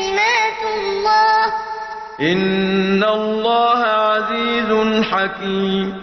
كلمات الله. إن الله عزيز حكيم.